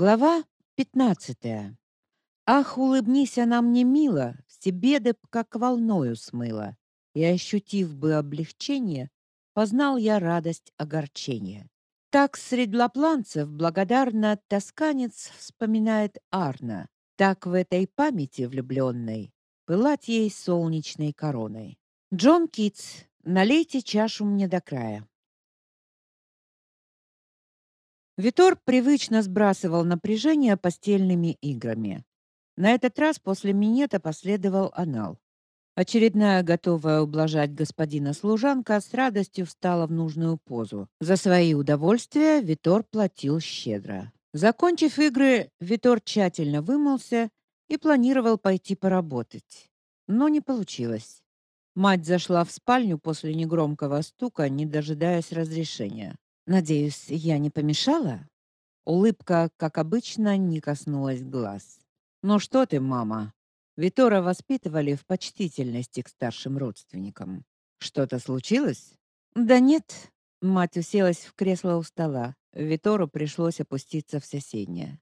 Глава 15. Ах, улыбнись она мне мило, все беды как волною смыло. И ощутив бы облегчение, познал я радость огорчения. Так среди лапланцев благодарно тосканец вспоминает Арна. Так в этой памяти влюбленной пылать ей солнечной короной. Джон Китс, налейте чашу мне до края. Витор привычно сбрасывал напряжение постельными играми. На этот раз после минета последовал анал. Очередная готовая ублажать господина служанка с радостью встала в нужную позу. За свои удовольствия Витор платил щедро. Закончив игры, Витор тщательно вымылся и планировал пойти поработать. Но не получилось. Мать зашла в спальню после негромкого стука, не дожидаясь разрешения. Надеюсь, я не помешала? Улыбка, как обычно, не коснулась глаз. Ну что ты, мама? Витора воспитывали в почтительности к старшим родственникам. Что-то случилось? Да нет. Мать уселась в кресло у стола. Витору пришлось опуститься в соседнее.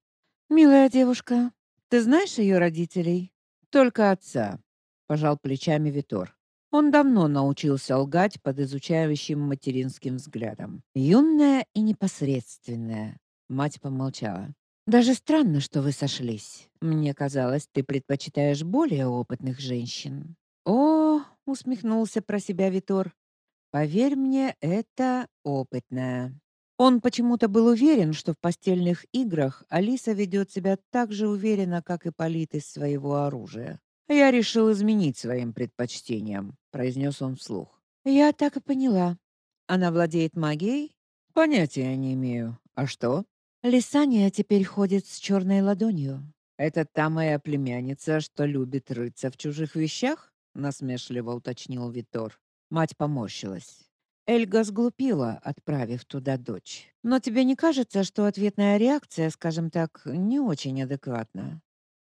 Милая девушка, ты знаешь ее родителей? Только отца, пожал плечами Витор. Он давно научился лгать под изучающим материнским взглядом. Юная и непосредственная. Мать помолчала. Даже странно, что вы сошлись. Мне казалось, ты предпочитаешь более опытных женщин. О, усмехнулся про себя Витор. Поверь мне, это опытная. Он почему-то был уверен, что в постельных играх Алиса ведет себя так же уверенно, как и Полит из своего оружия. Я решил изменить своим предпочтениям, произнес он вслух. Я так и поняла. Она владеет магией? Понятия не имею. А что? Лисания теперь ходит с черной ладонью. Это та моя племянница, что любит рыться в чужих вещах? насмешливо уточнил Витор. Мать поморщилась. Эльга сглупила, отправив туда дочь. Но тебе не кажется, что ответная реакция, скажем так, не очень адекватна?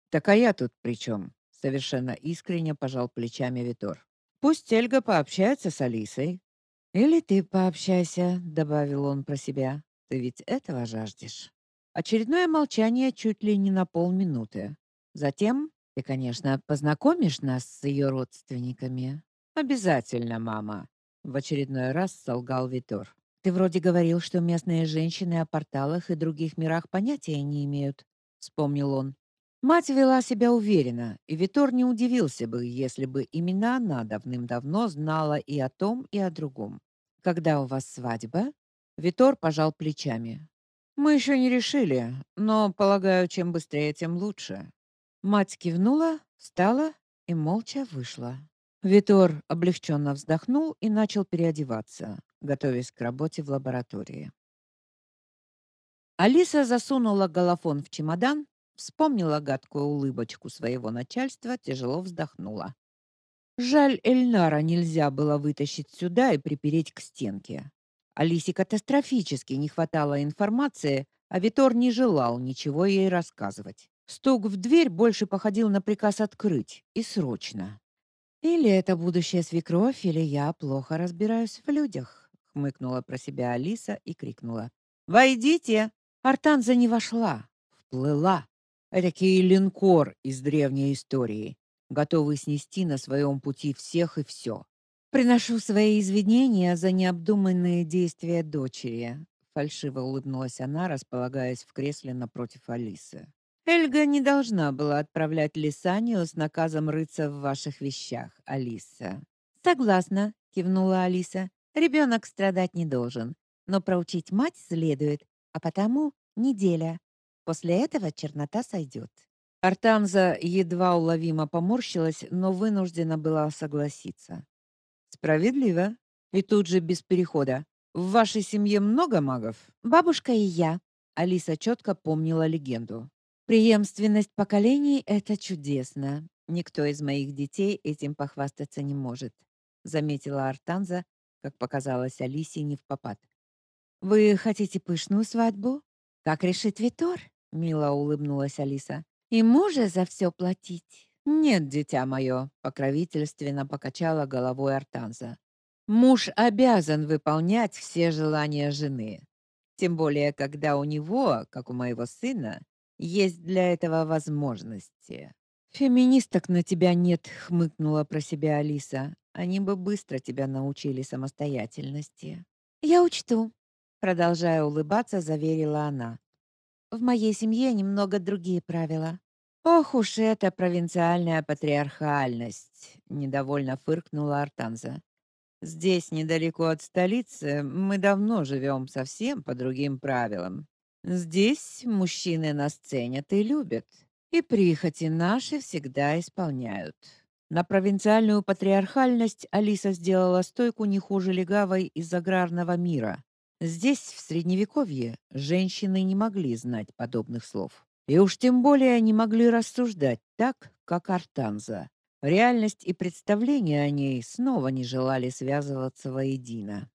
Так а я тут при чем? Совершенно искренне пожал плечами Витор. Пусть Эльга пообщается с Алисой. Или ты пообщайся, добавил он про себя. Ты ведь этого жаждешь. Очередное молчание чуть ли не на полминуты. Затем ты, конечно, познакомишь нас с ее родственниками. Обязательно, мама, в очередной раз солгал Витор. Ты вроде говорил, что местные женщины о порталах и других мирах понятия не имеют, вспомнил он. Мать вела себя уверенно, и Витор не удивился бы, если бы именно она давным-давно знала и о том, и о другом. Когда у вас свадьба? Витор пожал плечами. Мы еще не решили, но, полагаю, чем быстрее, тем лучше. Мать кивнула, встала и молча вышла. Витор облегченно вздохнул и начал переодеваться, готовясь к работе в лаборатории. Алиса засунула голофон в чемодан Вспомнила гадкую улыбочку своего начальства, тяжело вздохнула. Жаль, Эльнара нельзя было вытащить сюда и припереть к стенке. Алисе катастрофически не хватало информации, а Витор не желал ничего ей рассказывать. Стук в дверь больше походил на приказ открыть, и срочно. Или это будущая свекровь, или я плохо разбираюсь в людях, хмыкнула про себя Алиса и крикнула: "Войдите!" Артанза не вошла, вплыла. Этакий линкор из древней истории, готовый снести на своем пути всех и все. Приношу свои извинения за необдуманные действия дочери, фальшиво улыбнулась она, располагаясь в кресле напротив Алисы. Эльга не должна была отправлять Лисанию с наказом рыться в ваших вещах, Алиса. Согласна, кивнула Алиса. Ребенок страдать не должен, но проучить мать следует, а потому неделя. После этого чернота сойдет. Артанза едва уловимо поморщилась, но вынуждена была согласиться. Справедливо. И тут же без перехода. В вашей семье много магов? Бабушка и я. Алиса четко помнила легенду. Преемственность поколений это чудесно. Никто из моих детей этим похвастаться не может, заметила Артанза, как показалось Алисе не в попад. Вы хотите пышную свадьбу? Как решит Витор? Мило улыбнулась Алиса. И мужа за все платить? Нет, дитя мое, покровительственно покачала головой Артанза. Муж обязан выполнять все желания жены. Тем более, когда у него, как у моего сына, есть для этого возможности. Феминисток на тебя нет, хмыкнула про себя Алиса. Они бы быстро тебя научили самостоятельности. Я учту, продолжая улыбаться, заверила она. В моей семье немного другие правила. Ох уж эта провинциальная патриархальность, недовольно фыркнула Артанза. Здесь, недалеко от столицы, мы давно живем совсем по другим правилам. Здесь мужчины нас ценят и любят, и прихоти наши всегда исполняют. На провинциальную патриархальность Алиса сделала стойку не хуже легавой из аграрного мира. Здесь, в средневековье, женщины не могли знать подобных слов. И уж тем более не могли рассуждать так, как Артанза. Реальность и представления о ней снова не желали связываться воедино.